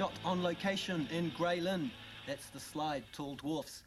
shot on location in Grey Lynn. That's the slide, Tall Dwarfs.